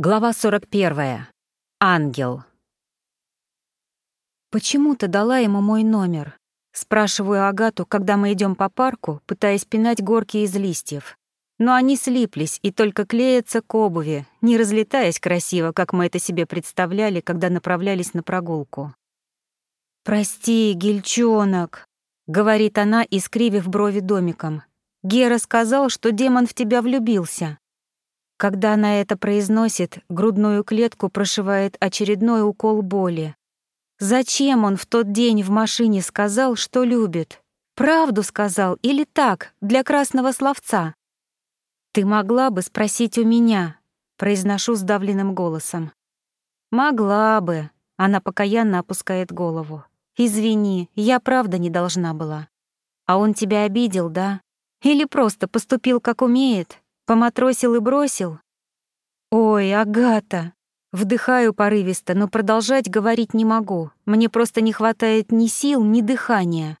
Глава 41. Ангел. «Почему ты дала ему мой номер?» Спрашиваю Агату, когда мы идем по парку, пытаясь пинать горки из листьев. Но они слиплись и только клеятся к обуви, не разлетаясь красиво, как мы это себе представляли, когда направлялись на прогулку. «Прости, гельчонок», — говорит она, искривив брови домиком. «Гера сказал, что демон в тебя влюбился». Когда она это произносит, грудную клетку прошивает очередной укол боли. Зачем он в тот день в машине сказал, что любит? Правду сказал или так, для красного словца? «Ты могла бы спросить у меня», — произношу сдавленным голосом. «Могла бы», — она покаянно опускает голову. «Извини, я правда не должна была. А он тебя обидел, да? Или просто поступил, как умеет?» Поматросил и бросил? Ой, Агата! Вдыхаю порывисто, но продолжать говорить не могу. Мне просто не хватает ни сил, ни дыхания.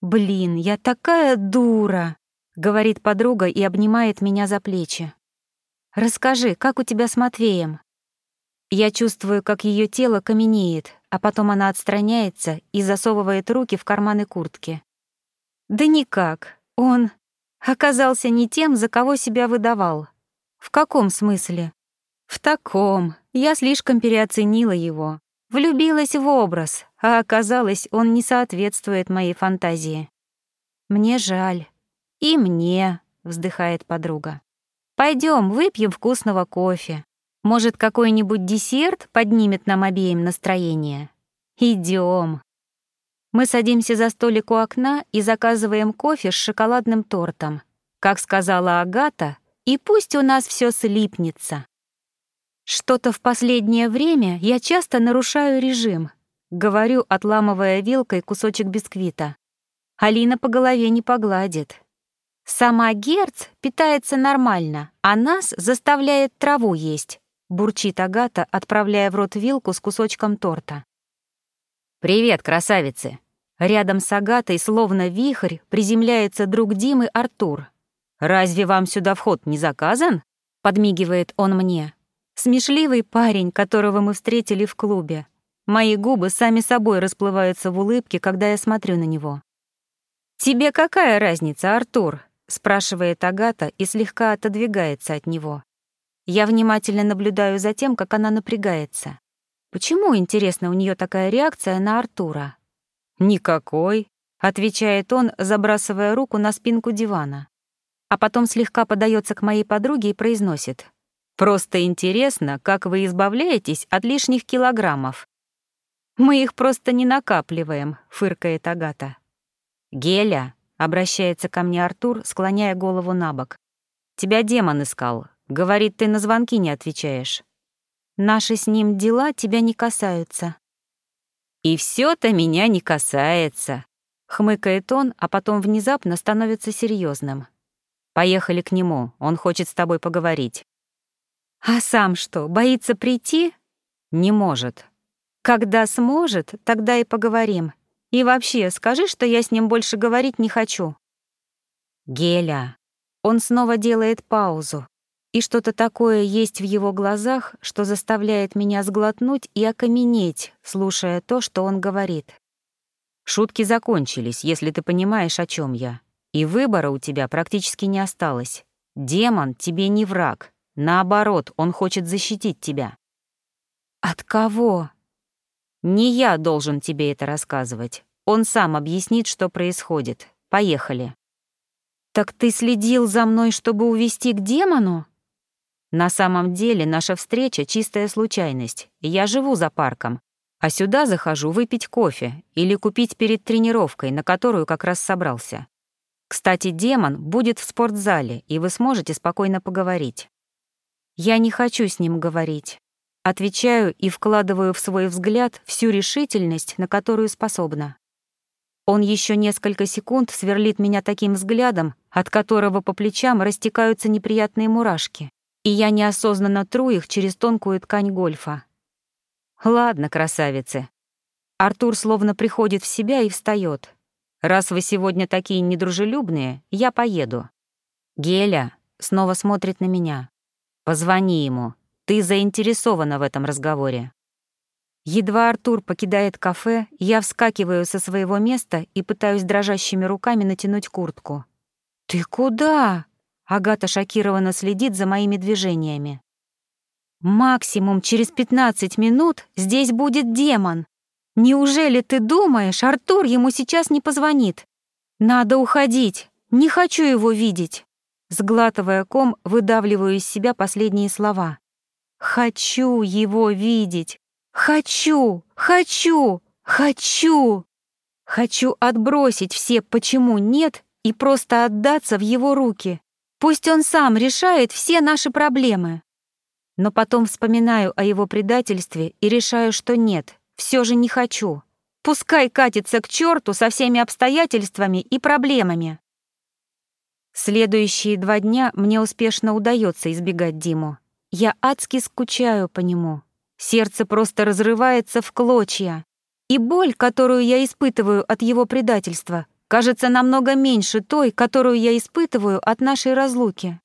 «Блин, я такая дура!» — говорит подруга и обнимает меня за плечи. «Расскажи, как у тебя с Матвеем?» Я чувствую, как ее тело каменеет, а потом она отстраняется и засовывает руки в карманы куртки. «Да никак. Он оказался не тем, за кого себя выдавал. В каком смысле? В таком. Я слишком переоценила его. Влюбилась в образ, а оказалось, он не соответствует моей фантазии. Мне жаль. И мне, вздыхает подруга. Пойдем, выпьем вкусного кофе. Может, какой-нибудь десерт поднимет нам обеим настроение? Идем. Мы садимся за столик у окна и заказываем кофе с шоколадным тортом. Как сказала Агата, и пусть у нас все слипнется. Что-то в последнее время я часто нарушаю режим, говорю, отламывая вилкой кусочек бисквита. Алина по голове не погладит. Сама Герц питается нормально, а нас заставляет траву есть, бурчит Агата, отправляя в рот вилку с кусочком торта. «Привет, красавицы!» Рядом с Агатой, словно вихрь, приземляется друг Димы Артур. «Разве вам сюда вход не заказан?» — подмигивает он мне. Смешливый парень, которого мы встретили в клубе. Мои губы сами собой расплываются в улыбке, когда я смотрю на него. «Тебе какая разница, Артур?» — спрашивает Агата и слегка отодвигается от него. Я внимательно наблюдаю за тем, как она напрягается. Почему, интересно, у нее такая реакция на Артура? «Никакой», — отвечает он, забрасывая руку на спинку дивана. А потом слегка подается к моей подруге и произносит. «Просто интересно, как вы избавляетесь от лишних килограммов». «Мы их просто не накапливаем», — фыркает Агата. «Геля», — обращается ко мне Артур, склоняя голову на бок. «Тебя демон искал. Говорит, ты на звонки не отвечаешь». Наши с ним дела тебя не касаются». «И все то меня не касается», — хмыкает он, а потом внезапно становится серьезным. «Поехали к нему, он хочет с тобой поговорить». «А сам что, боится прийти?» «Не может». «Когда сможет, тогда и поговорим. И вообще, скажи, что я с ним больше говорить не хочу». «Геля». Он снова делает паузу, и что-то такое есть в его глазах, что заставляет меня сглотнуть и окаменеть, слушая то, что он говорит. Шутки закончились, если ты понимаешь, о чем я. И выбора у тебя практически не осталось. Демон тебе не враг. Наоборот, он хочет защитить тебя. От кого? Не я должен тебе это рассказывать. Он сам объяснит, что происходит. Поехали. Так ты следил за мной, чтобы увести к демону? На самом деле наша встреча — чистая случайность. Я живу за парком, а сюда захожу выпить кофе или купить перед тренировкой, на которую как раз собрался. Кстати, демон будет в спортзале, и вы сможете спокойно поговорить. Я не хочу с ним говорить. Отвечаю и вкладываю в свой взгляд всю решительность, на которую способна. Он еще несколько секунд сверлит меня таким взглядом, от которого по плечам растекаются неприятные мурашки и я неосознанно тру их через тонкую ткань гольфа. «Ладно, красавицы». Артур словно приходит в себя и встает. «Раз вы сегодня такие недружелюбные, я поеду». Геля снова смотрит на меня. «Позвони ему. ты заинтересована в этом разговоре. Едва Артур покидает кафе, я вскакиваю со своего места и пытаюсь дрожащими руками натянуть куртку. «Ты куда?» Агата шокированно следит за моими движениями. «Максимум через 15 минут здесь будет демон. Неужели ты думаешь, Артур ему сейчас не позвонит? Надо уходить, не хочу его видеть». Сглатывая ком, выдавливаю из себя последние слова. «Хочу его видеть! Хочу! Хочу! Хочу!» Хочу отбросить все «почему нет» и просто отдаться в его руки. Пусть он сам решает все наши проблемы. Но потом вспоминаю о его предательстве и решаю, что нет, все же не хочу. Пускай катится к черту со всеми обстоятельствами и проблемами. Следующие два дня мне успешно удается избегать Диму. Я адски скучаю по нему. Сердце просто разрывается в клочья. И боль, которую я испытываю от его предательства, кажется намного меньше той, которую я испытываю от нашей разлуки.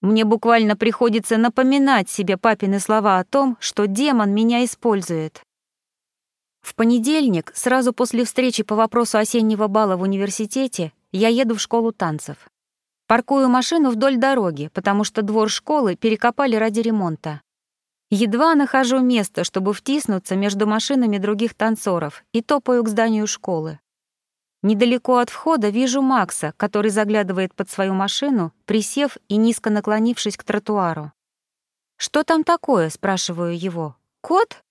Мне буквально приходится напоминать себе папины слова о том, что демон меня использует. В понедельник, сразу после встречи по вопросу осеннего бала в университете, я еду в школу танцев. Паркую машину вдоль дороги, потому что двор школы перекопали ради ремонта. Едва нахожу место, чтобы втиснуться между машинами других танцоров, и топаю к зданию школы. Недалеко от входа вижу Макса, который заглядывает под свою машину, присев и низко наклонившись к тротуару. «Что там такое?» — спрашиваю его. «Кот?»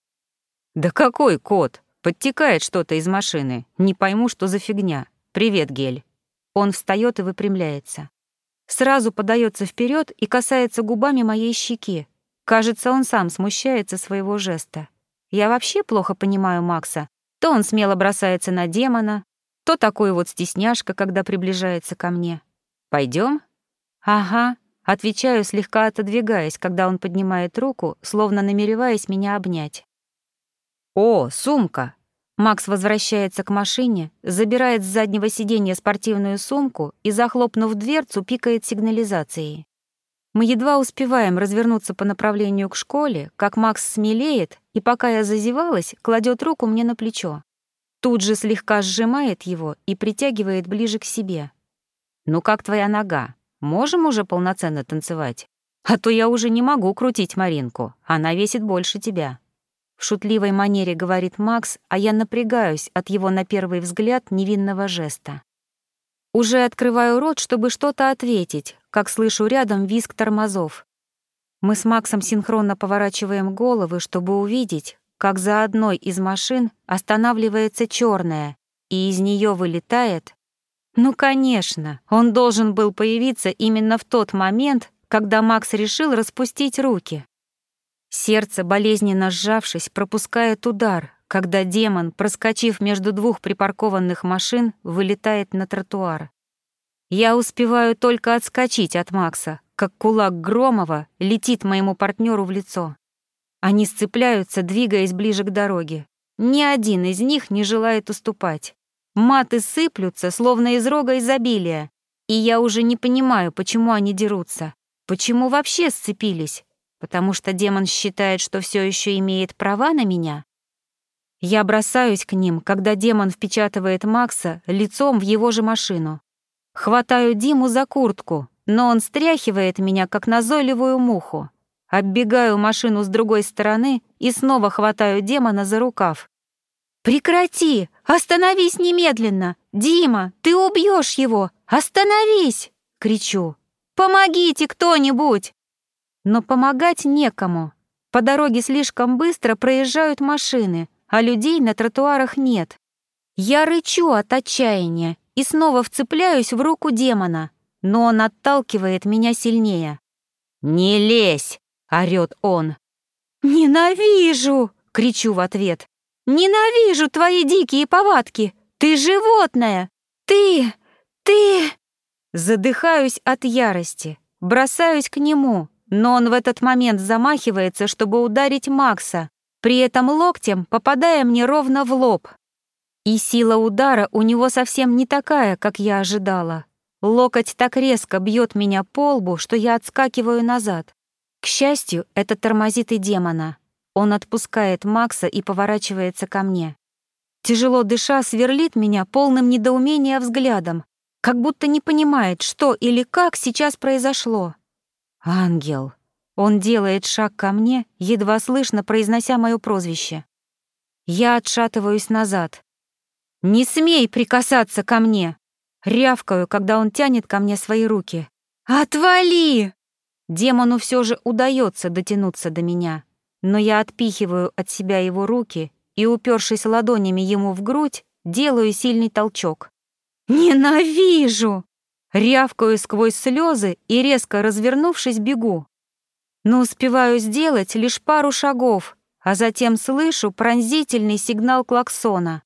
«Да какой кот? Подтекает что-то из машины. Не пойму, что за фигня. Привет, Гель». Он встает и выпрямляется. Сразу подается вперед и касается губами моей щеки. Кажется, он сам смущается своего жеста. Я вообще плохо понимаю Макса. То он смело бросается на демона, то такой вот стесняшка, когда приближается ко мне. Пойдем? Ага, отвечаю, слегка отодвигаясь, когда он поднимает руку, словно намереваясь меня обнять. О, сумка! Макс возвращается к машине, забирает с заднего сиденья спортивную сумку и, захлопнув дверцу, пикает сигнализацией. Мы едва успеваем развернуться по направлению к школе, как Макс смелеет и, пока я зазевалась, кладет руку мне на плечо. Тут же слегка сжимает его и притягивает ближе к себе. «Ну как твоя нога? Можем уже полноценно танцевать? А то я уже не могу крутить Маринку, она весит больше тебя». В шутливой манере говорит Макс, а я напрягаюсь от его на первый взгляд невинного жеста. Уже открываю рот, чтобы что-то ответить, как слышу рядом визг тормозов. Мы с Максом синхронно поворачиваем головы, чтобы увидеть, как за одной из машин останавливается черная, и из нее вылетает... Ну, конечно, он должен был появиться именно в тот момент, когда Макс решил распустить руки. Сердце, болезненно сжавшись, пропускает удар, когда демон, проскочив между двух припаркованных машин, вылетает на тротуар. Я успеваю только отскочить от Макса, как кулак Громова летит моему партнеру в лицо. Они сцепляются, двигаясь ближе к дороге. Ни один из них не желает уступать. Маты сыплются, словно из рога изобилия. И я уже не понимаю, почему они дерутся. Почему вообще сцепились? Потому что демон считает, что все еще имеет права на меня? Я бросаюсь к ним, когда демон впечатывает Макса лицом в его же машину. Хватаю Диму за куртку, но он стряхивает меня, как назойливую муху. Оббегаю машину с другой стороны и снова хватаю демона за рукав. «Прекрати! Остановись немедленно! Дима, ты убьешь его! Остановись!» — кричу. «Помогите кто-нибудь!» Но помогать некому. По дороге слишком быстро проезжают машины, а людей на тротуарах нет. Я рычу от отчаяния и снова вцепляюсь в руку демона, но он отталкивает меня сильнее. «Не лезь!» — орёт он. «Ненавижу!» — кричу в ответ. «Ненавижу твои дикие повадки! Ты животное! Ты... ты...» Задыхаюсь от ярости, бросаюсь к нему, но он в этот момент замахивается, чтобы ударить Макса, при этом локтем попадая мне ровно в лоб. И сила удара у него совсем не такая, как я ожидала. Локоть так резко бьет меня по лбу, что я отскакиваю назад. К счастью, это тормозит и демона. Он отпускает Макса и поворачивается ко мне. Тяжело дыша, сверлит меня полным недоумения взглядом, как будто не понимает, что или как сейчас произошло. «Ангел!» Он делает шаг ко мне, едва слышно произнося мое прозвище. Я отшатываюсь назад. «Не смей прикасаться ко мне!» Рявкаю, когда он тянет ко мне свои руки. «Отвали!» Демону все же удается дотянуться до меня, но я отпихиваю от себя его руки и, упершись ладонями ему в грудь, делаю сильный толчок. «Ненавижу!» Рявкаю сквозь слезы и, резко развернувшись, бегу. Но успеваю сделать лишь пару шагов, а затем слышу пронзительный сигнал клаксона,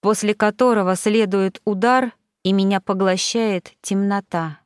после которого следует удар, и меня поглощает темнота.